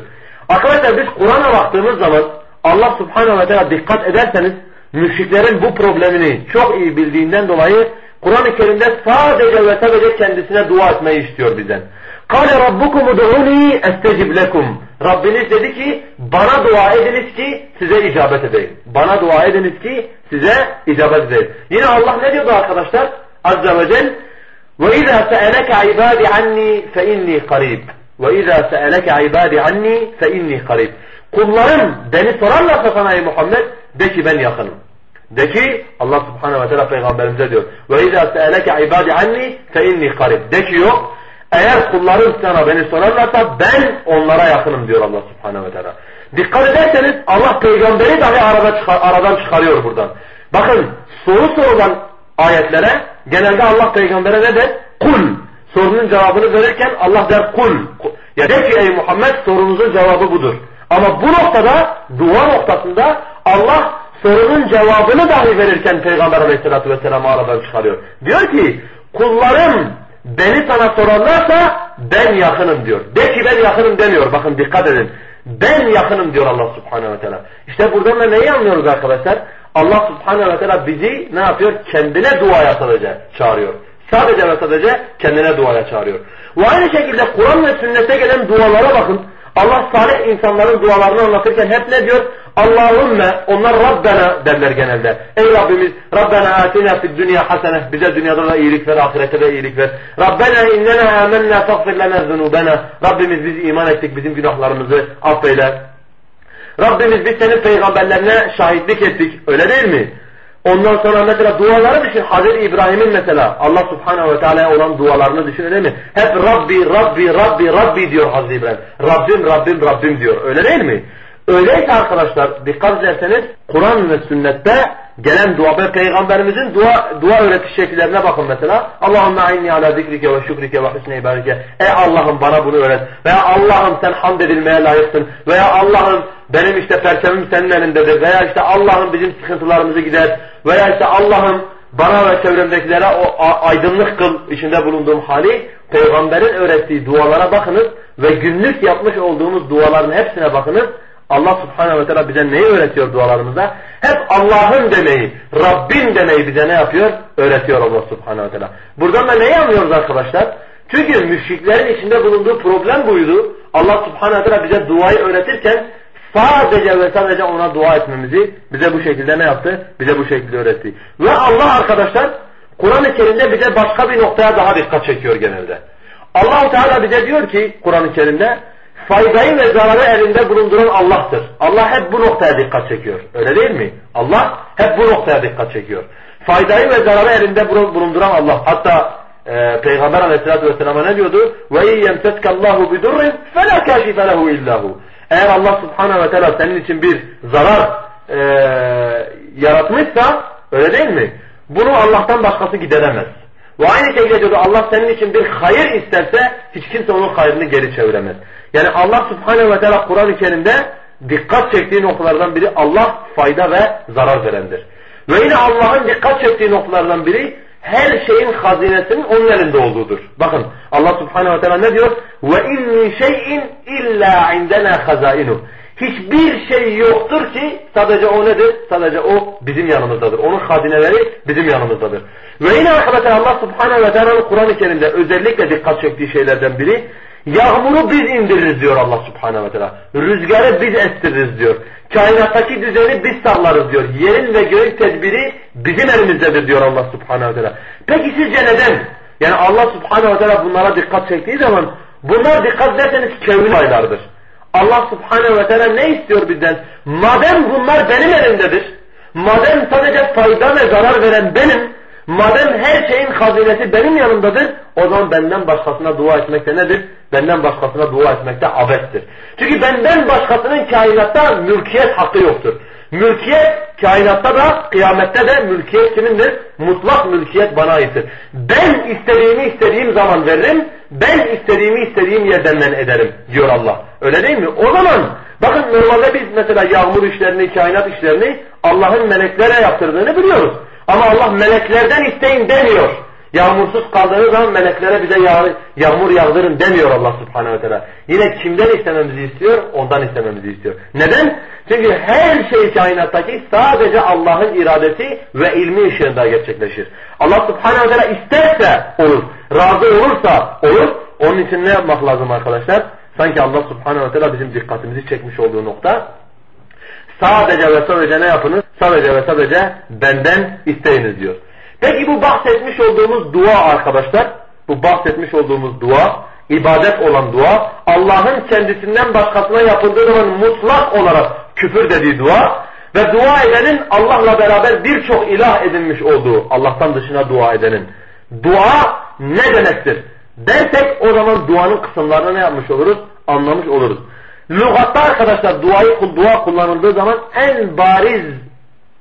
Arkadaşlar biz Kur'an'a baktığımız zaman Allah subhanehu ve teala dikkat ederseniz müşriklerin bu problemini çok iyi bildiğinden dolayı Kur'an-ı Kerim'de sadece ve sadece kendisine dua etmeyi istiyor bizden. Kale rabbukum ud'uni estecib lekum. Rabbiniz dedi ki bana dua ediniz ki size icabet edeyim. Bana dua ediniz ki size icabet edeyim. Yine Allah ne diyordu arkadaşlar? Azze ve Celle وَإِذَا سَأَلَكَ عِبَادِ عَنِّي فَإِنِّي قَرِيبٌ وَإِذَا سَأَلَكَ عِبَادِ عَنِّي فَإِنِّي قَرِيبٌ Kullarım beni sorarlarsa sana ey Muhammed de ki ben yakınım. De ki Allah subhanehu ve teala peygamberimize diyor. Ve izâ se'eleke ibâdi anni fe inni karib. De ki yok. Eğer kullarım sana beni sorarlarsa ben onlara yakınım diyor Allah subhanehu ve teala. Dikkat ederseniz Allah peygamberi dahi arada çıkar, aradan çıkarıyor buradan. Bakın soru sorulan ayetlere genelde Allah peygambere ne der? Kul. Sorunun cevabını verirken Allah der kul. Ya der ki ey Muhammed sorunuzun cevabı budur. Ama bu noktada dua noktasında Allah sorunun cevabını dahi verirken Peygamber aleyhissalatü vesselam'ı aradan çıkarıyor. Diyor ki kullarım beni sana sorarlarsa ben yakınım diyor. De ki ben yakınım demiyor. Bakın dikkat edin. Ben yakınım diyor Allah subhanehu ve teala. İşte buradan da neyi anlıyoruz arkadaşlar? Allah subhanehu ve teala bizi ne yapıyor? Kendine duaya sadece çağırıyor. Sadece ve sadece kendine duaya çağırıyor. Ve aynı şekilde Kur'an ve sünnete gelen dualara bakın. Allah salih insanların dualarını anlatırken hep ne diyor? Allahümme, onlar Rabbena derler genelde. Ey Rabbimiz, Rabbena atina fid dünya hasene, bize dünyada da iyilik ver, ahirette de iyilik ver. Rabbena innena amennâ fagfir lana zunubena. Rabbimiz biz iman ettik, bizim günahlarımızı affeyle. Rabbimiz biz senin peygamberlerine şahitlik ettik, öyle değil mi? Ondan sonra mesela duaları düşün. Hazreti İbrahim'in mesela Allah subhanehu ve teala'ya olan dualarını düşün öyle mi? Hep Rabbi, Rabbi, Rabbi, Rabbi diyor Hazreti İbrahim. Rabbim, Rabbim, Rabbim diyor. Öyle değil mi? Öyleyse arkadaşlar dikkat ederseniz Kur'an ve sünnette gelen dua ve peygamberimizin dua dua öğretiş şekillerine bakın mesela. Allahümme inni ala zikrike ve şükrike ve husne ibadike. Ey Allah'ım bana bunu öğret. Veya Allah'ım sen hamd edilmeye layıksın. Veya Allah'ım benim işte perçemim senin elindedir. Veya işte Allah'ım bizim sıkıntılarımızı gider. Veya işte Allah'ım bana ve çevremdekilere o aydınlık kıl içinde bulunduğum hali peygamberin öğrettiği dualara bakınız ve günlük yapmış olduğumuz duaların hepsine bakınız. Allah subhanehu ve teala bize neyi öğretiyor dualarımızda? Hep Allah'ın demeyi, Rabbin demeyi bize ne yapıyor? Öğretiyor Allah subhanehu ve teala. Buradan da neyi anlıyoruz arkadaşlar? Çünkü müşriklerin içinde bulunduğu problem buydu. Allah subhanehu ve teala bize duayı öğretirken sadece ve sadece ona dua etmemizi bize bu şekilde ne yaptı? Bize bu şekilde öğretti. Ve Allah arkadaşlar Kur'an-ı Kerim'de bize başka bir noktaya daha dikkat çekiyor genelde. allah Teala bize diyor ki Kur'an-ı Kerim'de faydayı ve zararı elinde bulunduran Allah'tır. Allah hep bu noktaya dikkat çekiyor. Öyle değil mi? Allah hep bu noktaya dikkat çekiyor. Faydayı ve zararı elinde bulunduran Allah. Hatta e, Peygamber aleyhissalatü vesselam'a ne diyordu? وَاِنْ يَمْسَتْكَ اللّٰهُ بِدُرٍ فَلَا كَاشِفَ لَهُ اِلَّهُ Eğer Allah subhanehu ve teala senin için bir zarar e, yaratmışsa öyle değil mi? Bunu Allah'tan başkası gideremez. Ve aynı şekilde diyordu Allah senin için bir hayır isterse hiç kimse onun hayrını geri çeviremez. Yani Allah subhanehu ve teala Kur'an-ı Kerim'de dikkat çektiği noktalardan biri Allah fayda ve zarar verendir. Ve yine Allah'ın dikkat çektiği noktalardan biri her şeyin hazinesinin onun elinde olduğudur. Bakın Allah subhanehu ve teala ne diyor? Ve inni şeyin illa indena hazainuh. Hiçbir şey yoktur ki sadece o nedir? Sadece o bizim yanımızdadır. Onun hazineleri bizim yanımızdadır. Ve yine arkadaşlar Allah subhanehu ve teala'nın Kur'an-ı Kerim'de özellikle dikkat çektiği şeylerden biri Yağmuru biz indiririz diyor Allah subhanehu ve teala. Rüzgarı biz estiririz diyor. Kainattaki düzeni biz sağlarız diyor. Yerin ve göğün tedbiri bizim elimizdedir diyor Allah subhanehu ve teala. Peki sizce neden? Yani Allah subhanehu ve teala bunlara dikkat çektiği zaman bunlar dikkat ederseniz kevni olaylardır. Allah subhanehu ve teala ne istiyor bizden? Madem bunlar benim elimdedir, madem sadece fayda ve zarar veren benim, Madem her şeyin hazinesi benim yanımdadır, o zaman benden başkasına dua etmekte nedir? Benden başkasına dua etmekte abettir. Çünkü benden başkasının kainatta mülkiyet hakkı yoktur. Mülkiyet kainatta da kıyamette de mülkiyet kimindir? Mutlak mülkiyet bana aittir. Ben istediğimi istediğim zaman veririm, ben istediğimi istediğim yerden men ederim diyor Allah. Öyle değil mi? O zaman bakın normalde biz mesela yağmur işlerini, kainat işlerini Allah'ın meleklere yaptırdığını biliyoruz. Ama Allah meleklerden isteyin demiyor. Yağmursuz kaldığınız zaman meleklere bize yağ, yağmur yağdırın demiyor Allah subhanehu ve teala. Yine kimden istememizi istiyor? Ondan istememizi istiyor. Neden? Çünkü her şey kainattaki sadece Allah'ın iradesi ve ilmi ışığında gerçekleşir. Allah subhanehu ve teala isterse olur. Razı olursa olur. Onun için ne yapmak lazım arkadaşlar? Sanki Allah subhanehu ve teala bizim dikkatimizi çekmiş olduğu nokta Sadece ve sadece ne yapınız? Sadece ve sadece benden isteyiniz diyor. Peki bu bahsetmiş olduğumuz dua arkadaşlar, bu bahsetmiş olduğumuz dua, ibadet olan dua, Allah'ın kendisinden başkasına yapıldığı zaman mutlak olarak küfür dediği dua Ve dua edenin Allah'la beraber birçok ilah edinmiş olduğu, Allah'tan dışına dua edenin. Dua ne demektir? Dersek o zaman duanın kısımlarını ne yapmış oluruz? Anlamış oluruz. Lügatta arkadaşlar duayı, dua kullanıldığı zaman en bariz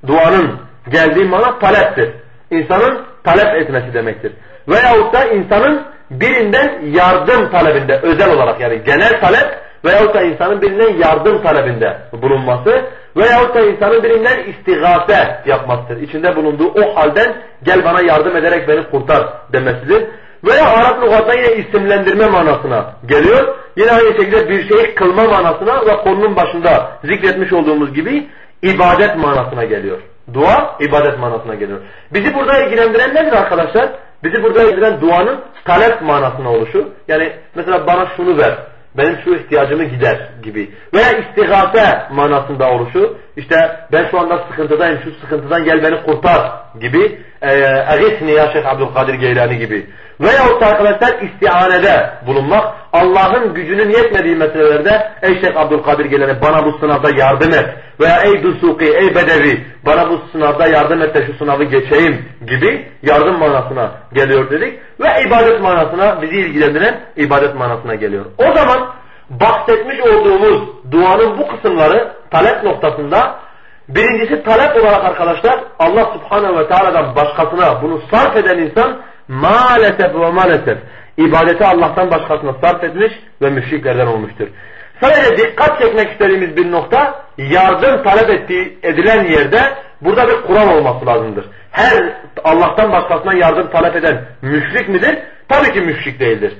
duanın geldiği mana taleptir. İnsanın talep etmesi demektir. Veyahut da insanın birinden yardım talebinde özel olarak yani genel talep veyahut da insanın birinden yardım talebinde bulunması veyahut da insanın birinden istigase yapmasıdır. İçinde bulunduğu o halden gel bana yardım ederek beni kurtar demesidir. Veya Arap lügatına yine isimlendirme manasına geliyor. Yine aynı şekilde bir şeyi kılma manasına ve konunun başında zikretmiş olduğumuz gibi ibadet manasına geliyor. Dua ibadet manasına geliyor. Bizi burada ilgilendiren nedir arkadaşlar? Bizi burada ilgilendiren duanın talep manasına oluşu. Yani mesela bana şunu ver, benim şu ihtiyacımı gider gibi. Veya istigase manasında oluşu. İşte ben şu anda sıkıntıdayım, şu sıkıntıdan gel beni kurtar gibi. Eğitni ya Şeyh Abdülkadir Geylani gibi. Veyahut da arkadaşlar istihanede bulunmak. Allah'ın gücünün yetmediği meselelerde ey Şeyh Abdülkadir Geylani bana bu sınavda yardım et. Veya ey Dusuki, ey Bedevi bana bu sınavda yardım et de şu sınavı geçeyim gibi yardım manasına geliyor dedik. Ve ibadet manasına bizi ilgilendiren ibadet manasına geliyor. O zaman bahsetmiş olduğumuz duanın bu kısımları talep noktasında birincisi talep olarak arkadaşlar Allah subhanehu ve teala'dan başkasına bunu sarf eden insan maalesef ve maalesef ibadeti Allah'tan başkasına sarf etmiş ve müşriklerden olmuştur. Sadece dikkat çekmek istediğimiz bir nokta yardım talep ettiği, edilen yerde burada bir kural olması lazımdır. Her Allah'tan başkasına yardım talep eden müşrik midir? Tabii ki müşrik değildir.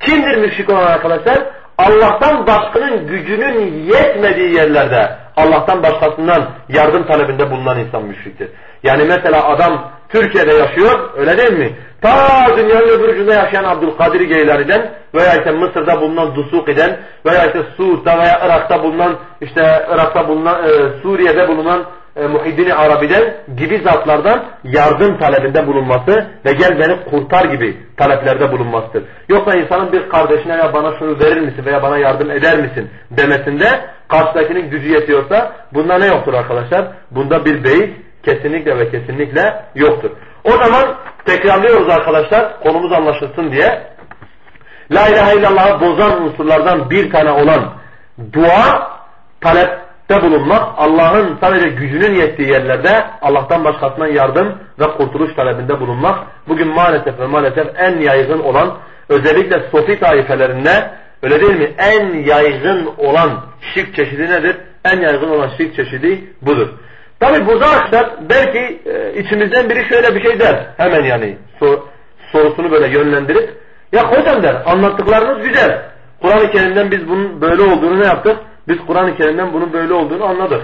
Kimdir müşrik olan arkadaşlar? Allah'tan başkanın gücünün yetmediği yerlerde Allah'tan başkasından yardım talebinde bulunan insan müşriktir. Yani mesela adam Türkiye'de yaşıyor öyle değil mi? Ta dünyanın öbür ucunda yaşayan Abdülkadir Geylani'den veya işte Mısır'da bulunan Dusuki'den veya işte Suud'da veya Irak'ta bulunan işte Irak'ta bulunan e, Suriye'de bulunan e, Muhiddin Arabi'den gibi zatlardan yardım talebinde bulunması ve gel beni kurtar gibi taleplerde bulunmasıdır. Yoksa insanın bir kardeşine ya bana şunu verir misin veya bana yardım eder misin demesinde karşıdakinin gücü yetiyorsa bunda ne yoktur arkadaşlar? Bunda bir beyiz kesinlikle ve kesinlikle yoktur. O zaman tekrarlıyoruz arkadaşlar konumuz anlaşılsın diye. La ilahe illallah'ı bozan unsurlardan bir tane olan dua talepte bulunmak, Allah'ın sadece gücünün yettiği yerlerde Allah'tan başkasından yardım ve kurtuluş talebinde bulunmak bugün maalesef ve maalesef en yaygın olan özellikle sofi taifelerinde öyle değil mi? En yaygın olan şirk çeşidi nedir? En yaygın olan şirk çeşidi budur. Tabi burada arkadaşlar belki e, içimizden biri şöyle bir şey der. Hemen yani sor, sorusunu böyle yönlendirip ya hocam der anlattıklarınız güzel. Kur'an-ı Kerim'den biz bunun böyle olduğunu ne yaptık? Biz Kur'an-ı Kerim'den bunun böyle olduğunu anladık.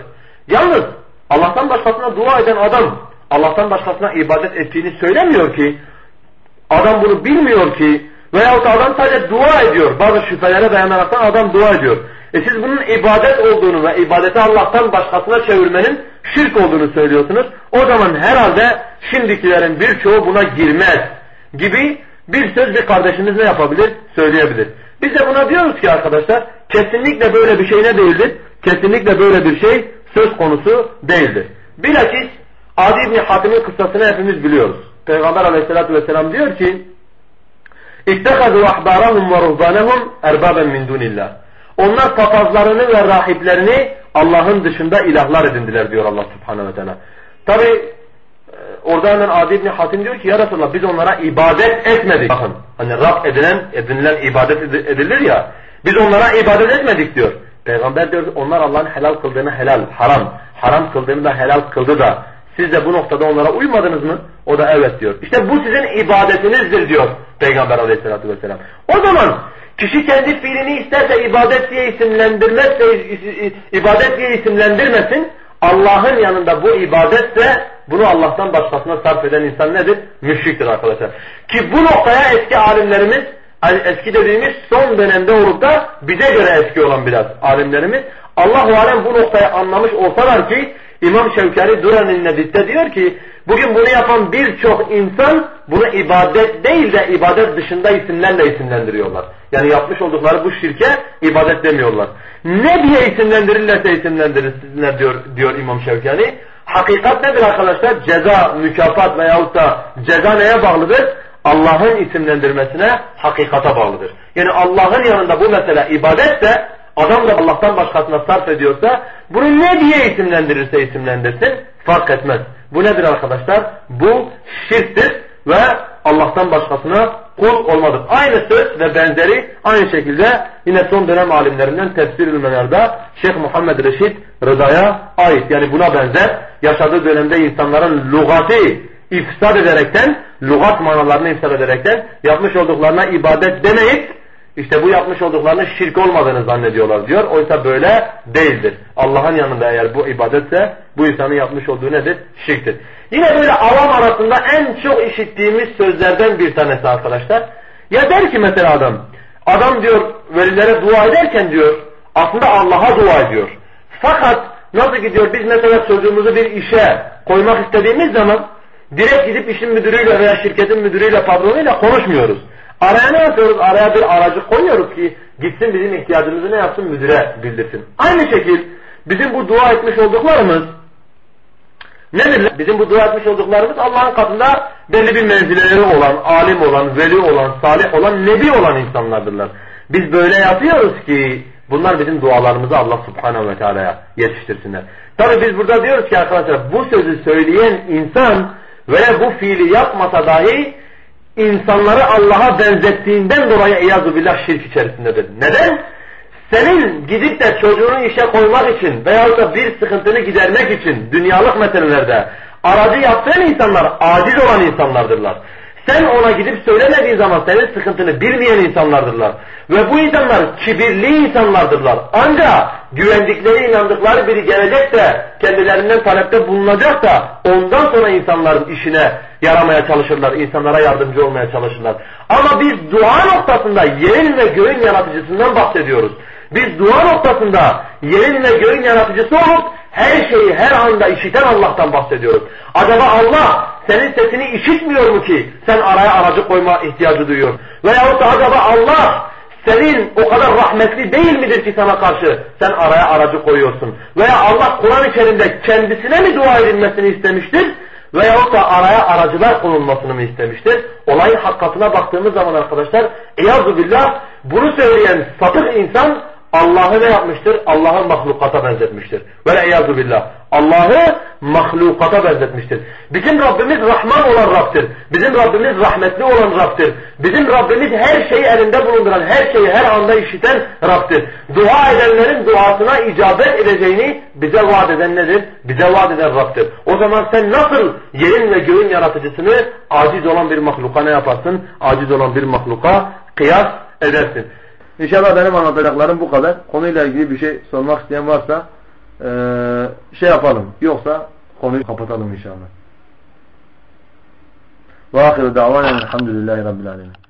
Yalnız Allah'tan başkasına dua eden adam Allah'tan başkasına ibadet ettiğini söylemiyor ki adam bunu bilmiyor ki veyahut adam sadece dua ediyor. Bazı şüphelere dayanaraktan adam dua ediyor. E siz bunun ibadet olduğunu ve ibadeti Allah'tan başkasına çevirmenin şirk olduğunu söylüyorsunuz. O zaman herhalde şimdikilerin birçoğu buna girmez gibi bir söz bir kardeşimiz ne yapabilir? Söyleyebilir. Biz de buna diyoruz ki arkadaşlar kesinlikle böyle bir şey ne değildir? Kesinlikle böyle bir şey söz konusu değildir. Bilakis Adi İbni Hatim'in kıssasını hepimiz biliyoruz. Peygamber aleyhissalatü vesselam diyor ki اِتَّخَذُوا اَحْبَارَهُمْ وَرُهْبَانَهُمْ اَرْبَابًا مِنْ دُونِ اللّٰهِ onlar papazlarını ve rahiplerini Allah'ın dışında ilahlar edindiler diyor Allah subhanehu ve teala. Tabi e, orada hemen Adi İbni Hatim diyor ki ya Resulallah biz onlara ibadet etmedik. Bakın hani Rab edilen, edinilen ibadet edilir ya biz onlara ibadet etmedik diyor. Peygamber diyor onlar Allah'ın helal kıldığını helal, haram, haram kıldığını da helal kıldı da siz de bu noktada onlara uymadınız mı? O da evet diyor. İşte bu sizin ibadetinizdir diyor Peygamber aleyhissalatü vesselam. O zaman Kişi kendi fiilini isterse ibadet diye isimlendirmezse ibadet diye isimlendirmesin. Allah'ın yanında bu ibadetse bunu Allah'tan başkasına sarf eden insan nedir? Müşriktir arkadaşlar. Ki bu noktaya eski alimlerimiz eski dediğimiz son dönemde olup da bize göre eski olan biraz alimlerimiz Allah-u Alem bu noktayı anlamış olsalar ki İmam Şevkari Duran'ın Nedid'de diyor ki bugün bunu yapan birçok insan bunu ibadet değil de ibadet dışında isimlerle isimlendiriyorlar. Yani yapmış oldukları bu şirke ibadet demiyorlar. Ne diye isimlendirirlerse isimlendirirsinler diyor, diyor İmam Şevkani. Hakikat nedir arkadaşlar? Ceza, mükafat veyahut da ceza neye bağlıdır? Allah'ın isimlendirmesine, hakikata bağlıdır. Yani Allah'ın yanında bu mesele ibadetse, adam da Allah'tan başkasına sarf ediyorsa, bunu ne diye isimlendirirse isimlendirsin, fark etmez. Bu nedir arkadaşlar? Bu şirktir ve Allah'tan başkasına kul olmadır. Aynı söz ve benzeri aynı şekilde yine son dönem alimlerinden tefsir ülmelerde Şeyh Muhammed Reşit Rıda'ya ait. Yani buna benzer yaşadığı dönemde insanların lugati ifsad ederekten, lugat manalarını ifsad ederekten yapmış olduklarına ibadet demeyip işte bu yapmış olduklarının şirk olmadığını zannediyorlar diyor. Oysa böyle değildir. Allah'ın yanında eğer bu ibadetse bu insanın yapmış olduğu nedir? Şirktir. Yine böyle avam arasında en çok işittiğimiz sözlerden bir tanesi arkadaşlar. Ya der ki mesela adam, adam diyor velilere dua ederken diyor aslında Allah'a dua ediyor. Fakat nasıl gidiyor biz mesela çocuğumuzu bir işe koymak istediğimiz zaman direkt gidip işin müdürüyle veya şirketin müdürüyle patronuyla konuşmuyoruz. Araya ne yapıyoruz? Araya bir aracı koyuyoruz ki gitsin bizim ihtiyacımızı ne yapsın? Müdüre bildirsin. Aynı şekil bizim bu dua etmiş olduklarımız nedir? Bizim bu dua etmiş olduklarımız Allah'ın katında belli bir menzileleri olan, alim olan, veli olan, salih olan, nebi olan insanlardırlar. Biz böyle yapıyoruz ki bunlar bizim dualarımızı Allah subhanehu ve teala'ya yetiştirsinler. Tabi biz burada diyoruz ki arkadaşlar bu sözü söyleyen insan veya bu fiili yapmasa dahi insanları Allah'a benzettiğinden dolayı eyazu billah şirk içerisindedir. Neden? Senin gidip de çocuğunu işe koymak için veyahut da bir sıkıntını gidermek için dünyalık meselelerde aracı yaptığın insanlar aciz olan insanlardırlar. Sen ona gidip söylemediğin zaman senin sıkıntını bilmeyen insanlardırlar. Ve bu insanlar kibirli insanlardırlar. Ancak güvendikleri, inandıkları biri gelecek de kendilerinden talepte bulunacak da ondan sonra insanların işine yaramaya çalışırlar, insanlara yardımcı olmaya çalışırlar. Ama biz dua noktasında yerin ve göğün yaratıcısından bahsediyoruz. Biz dua noktasında yerin ve göğün yaratıcısı olup her şeyi her anda işiten Allah'tan bahsediyoruz. Acaba Allah senin sesini işitmiyor mu ki sen araya aracı koyma ihtiyacı duyuyor? Veyahut da acaba Allah senin o kadar rahmetli değil midir ki sana karşı sen araya aracı koyuyorsun? Veya Allah Kur'an-ı Kerim'de kendisine mi dua edilmesini istemiştir? Veyahut da araya aracılar konulmasını mı istemiştir? Olayın hakikatine baktığımız zaman arkadaşlar, eyazu billah bunu söyleyen sapık insan Allah'ı ne yapmıştır? Allah'ı mahlukata benzetmiştir. Ve eyyadu billah. Allah'ı mahlukata benzetmiştir. Bizim Rabbimiz Rahman olan Rabb'tir. Bizim Rabbimiz rahmetli olan Rabb'tir. Bizim Rabbimiz her şeyi elinde bulunduran, her şeyi her anda işiten Rabb'tir. Dua edenlerin duasına icabet edeceğini bize vaat eden nedir? Bize vaat eden Rabb'tir. O zaman sen nasıl yerin ve göğün yaratıcısını aciz olan bir mahluka ne yaparsın? Aciz olan bir mahluka kıyas edersin. İnşallah benim anlatacaklarım bu kadar. Konuyla ilgili bir şey sormak isteyen varsa e, şey yapalım. Yoksa konuyu kapatalım inşallah. Ve ahiru da'vanen elhamdülillahi rabbil alemin.